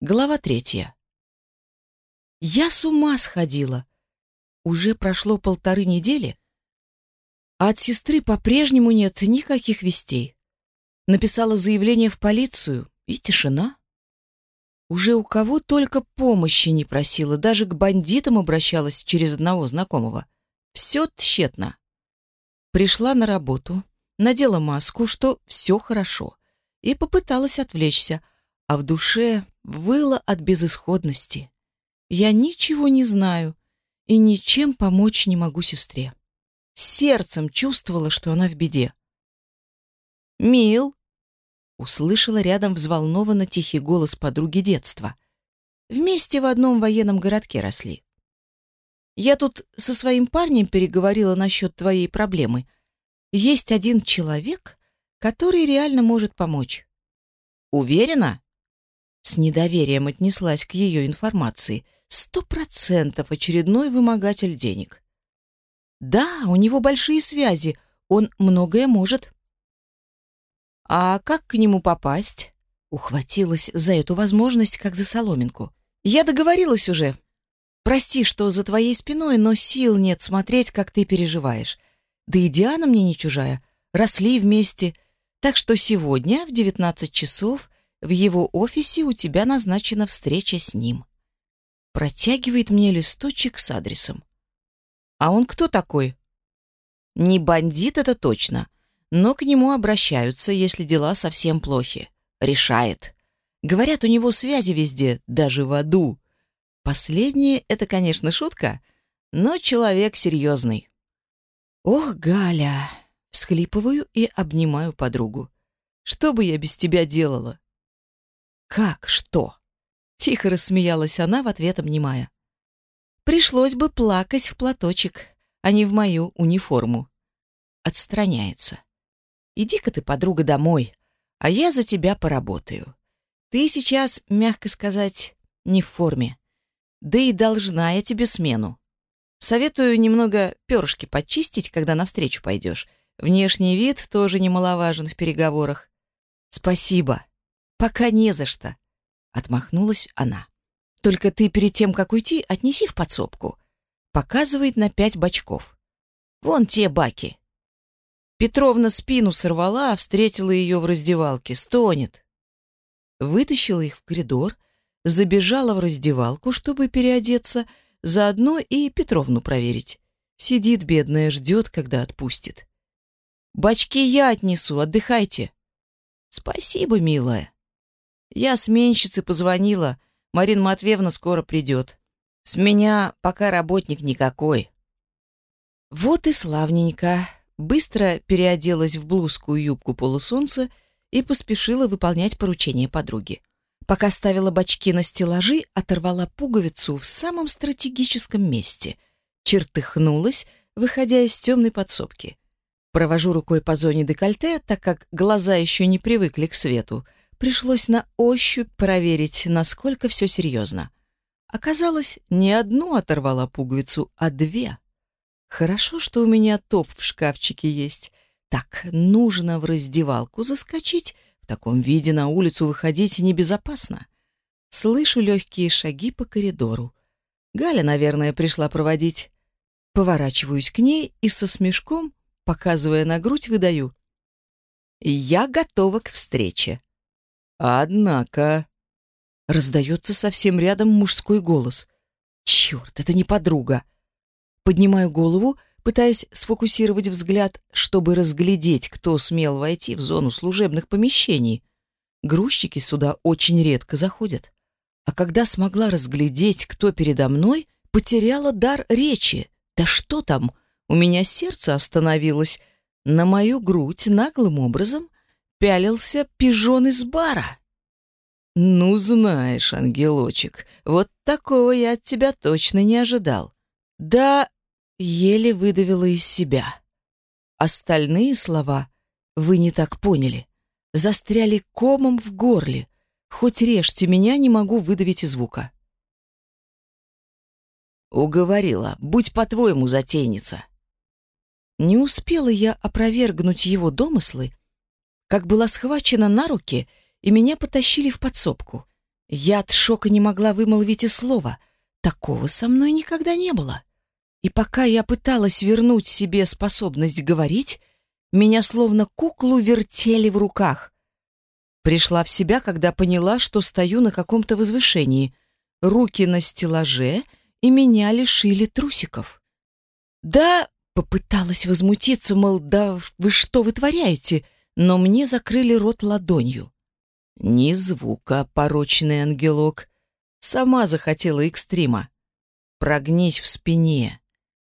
Глава третья. Я с ума сходила. Уже прошло полторы недели, а от сестры по-прежнему нет никаких вестей. Написала заявление в полицию, и тишина. Уже у кого только помощи не просила, даже к бандитам обращалась через одного знакомого. Все тщетно. Пришла на работу, надела маску, что все хорошо, и попыталась отвлечься, а в душе выла от безысходности. Я ничего не знаю и ничем помочь не могу сестре. Сердцем чувствовала, что она в беде. «Мил!» — услышала рядом взволнованно тихий голос подруги детства. Вместе в одном военном городке росли. «Я тут со своим парнем переговорила насчет твоей проблемы. Есть один человек, который реально может помочь». «Уверена?» С недоверием отнеслась к ее информации. Сто процентов очередной вымогатель денег. Да, у него большие связи, он многое может. А как к нему попасть? Ухватилась за эту возможность, как за соломинку. Я договорилась уже. Прости, что за твоей спиной, но сил нет смотреть, как ты переживаешь. Да и Диана мне не чужая. Росли вместе. Так что сегодня в 19 часов в его офисе у тебя назначена встреча с ним. Протягивает мне листочек с адресом. А он кто такой? Не бандит это точно, но к нему обращаются, если дела совсем плохи. Решает. Говорят, у него связи везде, даже в аду. Последнее — это, конечно, шутка, но человек серьезный. Ох, Галя, всхлипываю и обнимаю подругу. Что бы я без тебя делала? «Как? Что?» Тихо рассмеялась она в ответ, обнимая. «Пришлось бы плакать в платочек, а не в мою униформу». Отстраняется. «Иди-ка ты, подруга, домой, а я за тебя поработаю. Ты сейчас, мягко сказать, не в форме. Да и должна я тебе смену. Советую немного перышки почистить, когда навстречу пойдешь. Внешний вид тоже немаловажен в переговорах. Спасибо. Пока не за что, отмахнулась она. Только ты перед тем, как уйти, отнеси в подсобку. Показывает на пять бачков. Вон те баки. Петровна спину сорвала, а встретила ее в раздевалке. Стонет. Вытащила их в коридор, забежала в раздевалку, чтобы переодеться, заодно и Петровну проверить. Сидит бедная, ждет, когда отпустит. «Бачки я отнесу, отдыхайте». «Спасибо, милая». Я сменщице позвонила. Марина Матвеевна скоро придет. С меня пока работник никакой. Вот и славненько. Быстро переоделась в блузку и юбку полусолнца и поспешила выполнять поручение подруги. Пока ставила бачки на стеллажи, оторвала пуговицу в самом стратегическом месте. Чертыхнулась, выходя из темной подсобки. Провожу рукой по зоне декольте, так как глаза еще не привыкли к свету — пришлось на ощупь проверить, насколько все серьезно. Оказалось, не одну оторвала пуговицу, а две. Хорошо, что у меня топ в шкафчике есть. Так, нужно в раздевалку заскочить. В таком виде на улицу выходить небезопасно. Слышу легкие шаги по коридору. Галя, наверное, пришла проводить. Поворачиваюсь к ней и со смешком, показывая на грудь, выдаю. «Я готова к встрече». Однако... Раздается совсем рядом мужской голос. Черт, это не подруга. Поднимаю голову, пытаясь сфокусировать взгляд, чтобы разглядеть, кто смел войти в зону служебных помещений. Грузчики сюда очень редко заходят. А когда смогла разглядеть, кто передо мной, потеряла дар речи. Да что там, у меня сердце остановилось. На мою грудь наглым образом пялился пижон из бара. «Ну, знаешь, ангелочек, вот такого я от тебя точно не ожидал». «Да...» — еле выдавила из себя. Остальные слова вы не так поняли. Застряли комом в горле. Хоть режьте меня, не могу выдавить и звука. Уговорила. Будь по-твоему, затейница. Не успела я опровергнуть его домыслы, как была схвачена на руки, и меня потащили в подсобку. Я от шока не могла вымолвить и слова. Такого со мной никогда не было. И пока я пыталась вернуть себе способность говорить, меня словно куклу вертели в руках. Пришла в себя, когда поняла, что стою на каком-то возвышении. Руки на стеллаже, и меня лишили трусиков. Да, попыталась возмутиться, мол, да вы что вытворяете, но мне закрыли рот ладонью. Ни звука, порочный ангелок. Сама захотела экстрима. Прогнись в спине.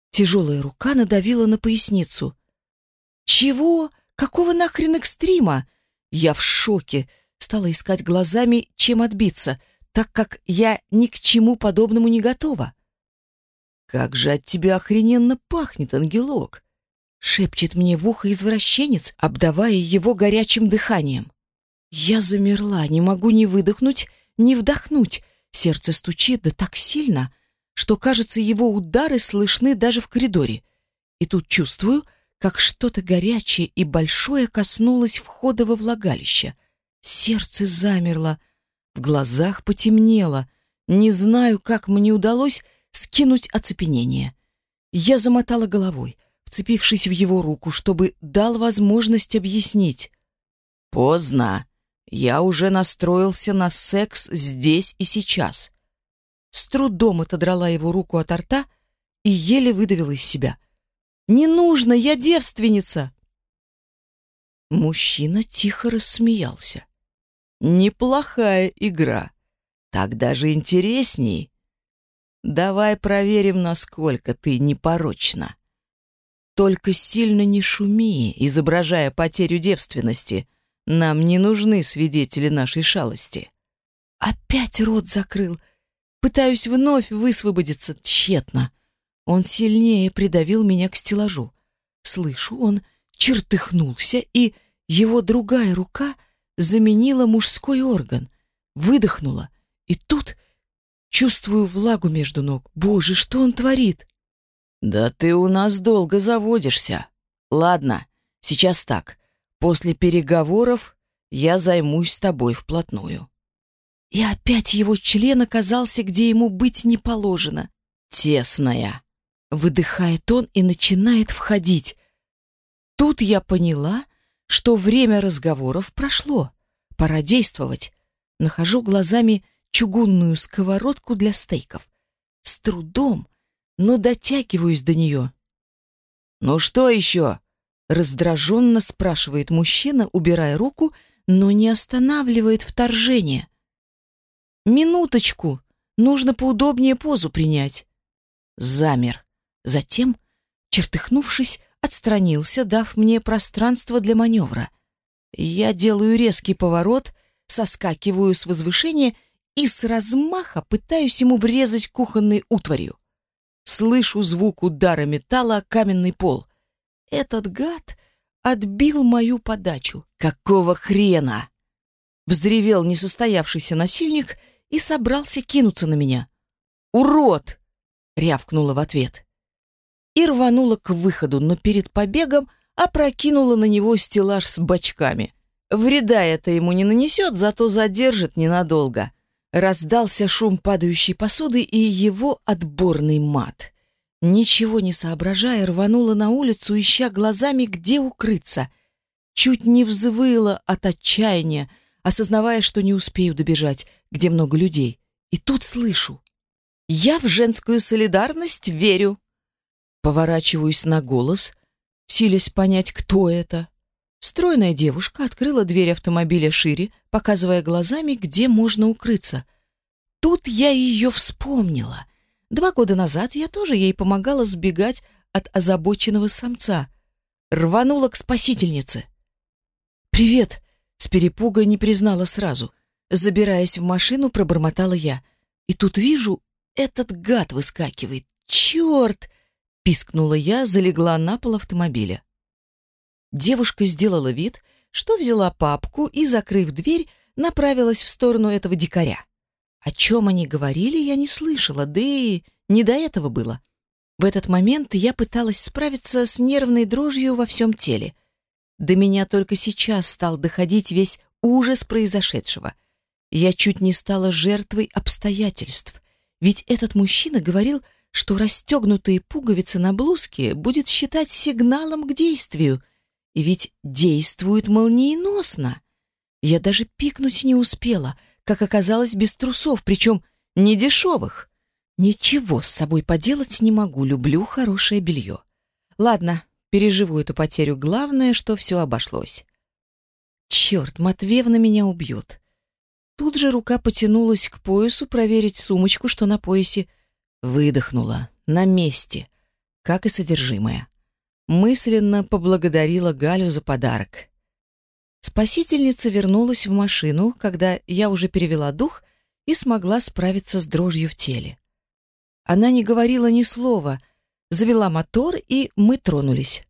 Тяжелая рука надавила на поясницу. «Чего? Какого нахрен экстрима?» Я в шоке. Стала искать глазами, чем отбиться, так как я ни к чему подобному не готова. «Как же от тебя охрененно пахнет, ангелок!» Шепчет мне в ухо извращенец, обдавая его горячим дыханием. Я замерла, не могу ни выдохнуть, ни вдохнуть. Сердце стучит да так сильно, что, кажется, его удары слышны даже в коридоре. И тут чувствую, как что-то горячее и большое коснулось входа во влагалище. Сердце замерло, в глазах потемнело. Не знаю, как мне удалось скинуть оцепенение. Я замотала головой, вцепившись в его руку, чтобы дал возможность объяснить. «Поздно. Я уже настроился на секс здесь и сейчас». С трудом отодрала его руку от рта и еле выдавила из себя. «Не нужно, я девственница!» Мужчина тихо рассмеялся. «Неплохая игра. Так даже интересней. Давай проверим, насколько ты непорочна. Только сильно не шуми, изображая потерю девственности. Нам не нужны свидетели нашей шалости. Опять рот закрыл. Пытаюсь вновь высвободиться тщетно. Он сильнее придавил меня к стеллажу. Слышу, он чертыхнулся, и его другая рука заменила мужской орган. Выдохнула. И тут Чувствую влагу между ног. Боже, что он творит? Да ты у нас долго заводишься. Ладно, сейчас так. После переговоров я займусь с тобой вплотную. И опять его член оказался, где ему быть не положено. Тесная. Выдыхает он и начинает входить. Тут я поняла, что время разговоров прошло. Пора действовать. Нахожу глазами чугунную сковородку для стейков. С трудом, но дотягиваюсь до нее. «Ну что еще?» — раздраженно спрашивает мужчина, убирая руку, но не останавливает вторжение. «Минуточку, нужно поудобнее позу принять». Замер. Затем, чертыхнувшись, отстранился, дав мне пространство для маневра. Я делаю резкий поворот, соскакиваю с возвышения и с размаха пытаюсь ему врезать кухонной утварью. Слышу звук удара металла о каменный пол. Этот гад отбил мою подачу. Какого хрена? Взревел несостоявшийся насильник и собрался кинуться на меня. «Урод!» — рявкнула в ответ. И рванула к выходу, но перед побегом опрокинула на него стеллаж с бачками. Вреда это ему не нанесет, зато задержит ненадолго. Раздался шум падающей посуды и его отборный мат. Ничего не соображая, рванула на улицу, ища глазами, где укрыться. Чуть не взвыла от отчаяния, осознавая, что не успею добежать, где много людей. И тут слышу. «Я в женскую солидарность верю!» Поворачиваюсь на голос, силясь понять, кто это. Стройная девушка открыла дверь автомобиля шире, показывая глазами, где можно укрыться. Тут я ее вспомнила. Два года назад я тоже ей помогала сбегать от озабоченного самца. Рванула к спасительнице. «Привет!» — с перепуга не признала сразу. Забираясь в машину, пробормотала я. И тут вижу, этот гад выскакивает. «Черт!» — пискнула я, залегла на пол автомобиля. Девушка сделала вид, что взяла папку и, закрыв дверь, направилась в сторону этого дикаря. О чем они говорили, я не слышала, да и не до этого было. В этот момент я пыталась справиться с нервной дрожью во всем теле. До меня только сейчас стал доходить весь ужас произошедшего. Я чуть не стала жертвой обстоятельств, ведь этот мужчина говорил, что расстегнутые пуговицы на блузке будет считать сигналом к действию, и ведь действует молниеносно. Я даже пикнуть не успела, как оказалось без трусов, причем не дешевых. Ничего с собой поделать не могу, люблю хорошее белье. Ладно, переживу эту потерю, главное, что все обошлось. Черт, Матвеевна меня убьет. Тут же рука потянулась к поясу проверить сумочку, что на поясе. Выдохнула. На месте. Как и содержимое. Мысленно поблагодарила Галю за подарок. Спасительница вернулась в машину, когда я уже перевела дух и смогла справиться с дрожью в теле. Она не говорила ни слова, завела мотор, и мы тронулись.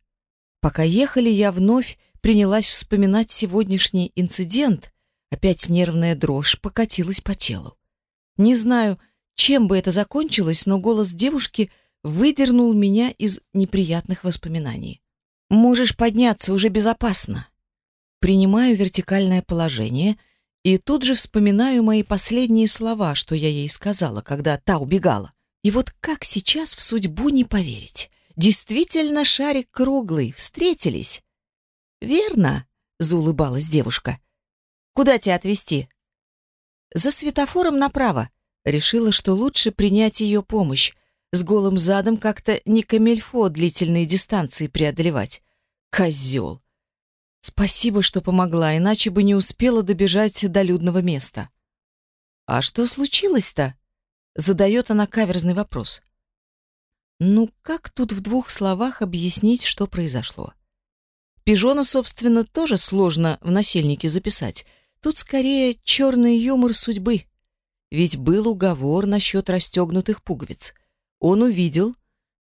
Пока ехали, я вновь принялась вспоминать сегодняшний инцидент. Опять нервная дрожь покатилась по телу. Не знаю, чем бы это закончилось, но голос девушки выдернул меня из неприятных воспоминаний. «Можешь подняться, уже безопасно». Принимаю вертикальное положение и тут же вспоминаю мои последние слова, что я ей сказала, когда та убегала. И вот как сейчас в судьбу не поверить? Действительно шарик круглый, встретились. Верно, заулыбалась девушка. Куда тебя отвезти? За светофором направо. Решила, что лучше принять ее помощь. С голым задом как-то не камельфо длительные дистанции преодолевать. Козел. Спасибо, что помогла, иначе бы не успела добежать до людного места. А что случилось-то? Задает она каверзный вопрос. Ну, как тут в двух словах объяснить, что произошло? Пижона, собственно, тоже сложно в насельнике записать. Тут скорее черный юмор судьбы. Ведь был уговор насчет расстегнутых пуговиц. Он увидел,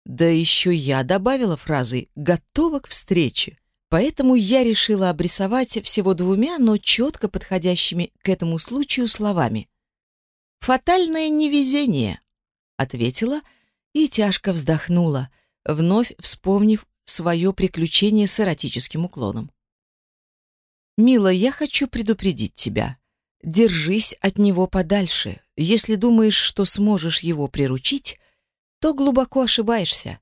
да еще я добавила фразой «готова к встрече». Поэтому я решила обрисовать всего двумя, но четко подходящими к этому случаю словами. «Фатальное невезение», — ответила и тяжко вздохнула, вновь вспомнив свое приключение с эротическим уклоном. «Мила, я хочу предупредить тебя. Держись от него подальше. Если думаешь, что сможешь его приручить, то глубоко ошибаешься.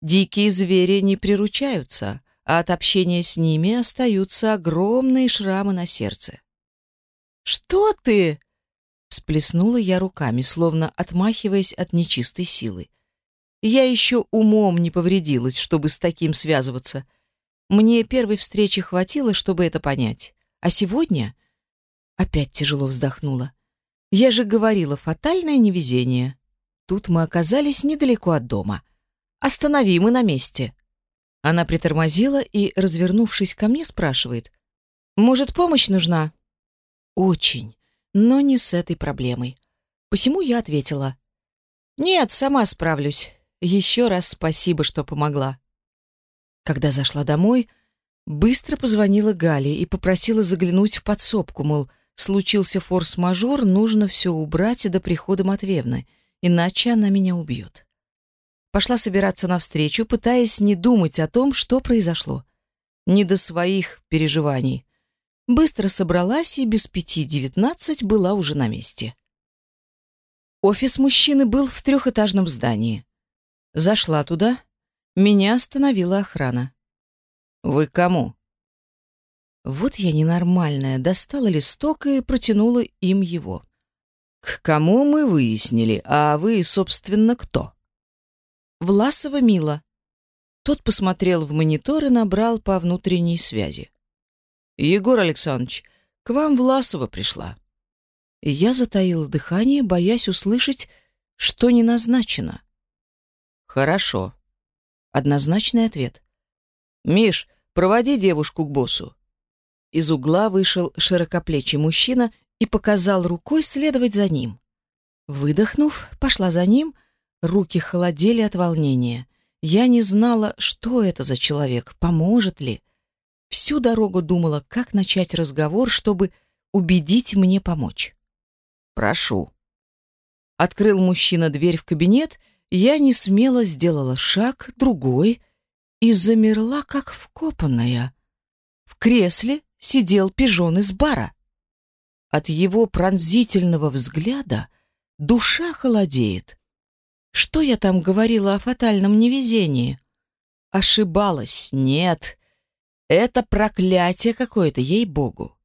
Дикие звери не приручаются, а от общения с ними остаются огромные шрамы на сердце». «Что ты?» Всплеснула я руками, словно отмахиваясь от нечистой силы. Я еще умом не повредилась, чтобы с таким связываться. Мне первой встречи хватило, чтобы это понять. А сегодня... Опять тяжело вздохнула. Я же говорила, фатальное невезение. Тут мы оказались недалеко от дома. Останови, мы на месте. Она притормозила и, развернувшись ко мне, спрашивает. «Может, помощь нужна?» «Очень, но не с этой проблемой». Посему я ответила. «Нет, сама справлюсь. Еще раз спасибо, что помогла. Когда зашла домой, быстро позвонила Гале и попросила заглянуть в подсобку, мол, случился форс-мажор, нужно все убрать до прихода Матвеевны, иначе она меня убьет. Пошла собираться навстречу, пытаясь не думать о том, что произошло. Не до своих переживаний. Быстро собралась и без пяти девятнадцать была уже на месте. Офис мужчины был в трехэтажном здании. Зашла туда. Меня остановила охрана. «Вы кому?» Вот я ненормальная, достала листок и протянула им его. «К кому мы выяснили, а вы, собственно, кто?» «Власова Мила». Тот посмотрел в монитор и набрал по внутренней связи. «Егор Александрович, к вам Власова пришла». Я затаила дыхание, боясь услышать, что не назначено. Хорошо. Однозначный ответ. Миш, проводи девушку к боссу. Из угла вышел широкоплечий мужчина и показал рукой следовать за ним. Выдохнув, пошла за ним, руки холодели от волнения. Я не знала, что это за человек, поможет ли. Всю дорогу думала, как начать разговор, чтобы убедить мне помочь. «Прошу». Открыл мужчина дверь в кабинет я не смело сделала шаг, другой, и замерла, как вкопанная. В кресле сидел пижон из бара. От его пронзительного взгляда душа холодеет. Что я там говорила о фатальном невезении? Ошибалась, нет. Это проклятие какое-то, ей-богу.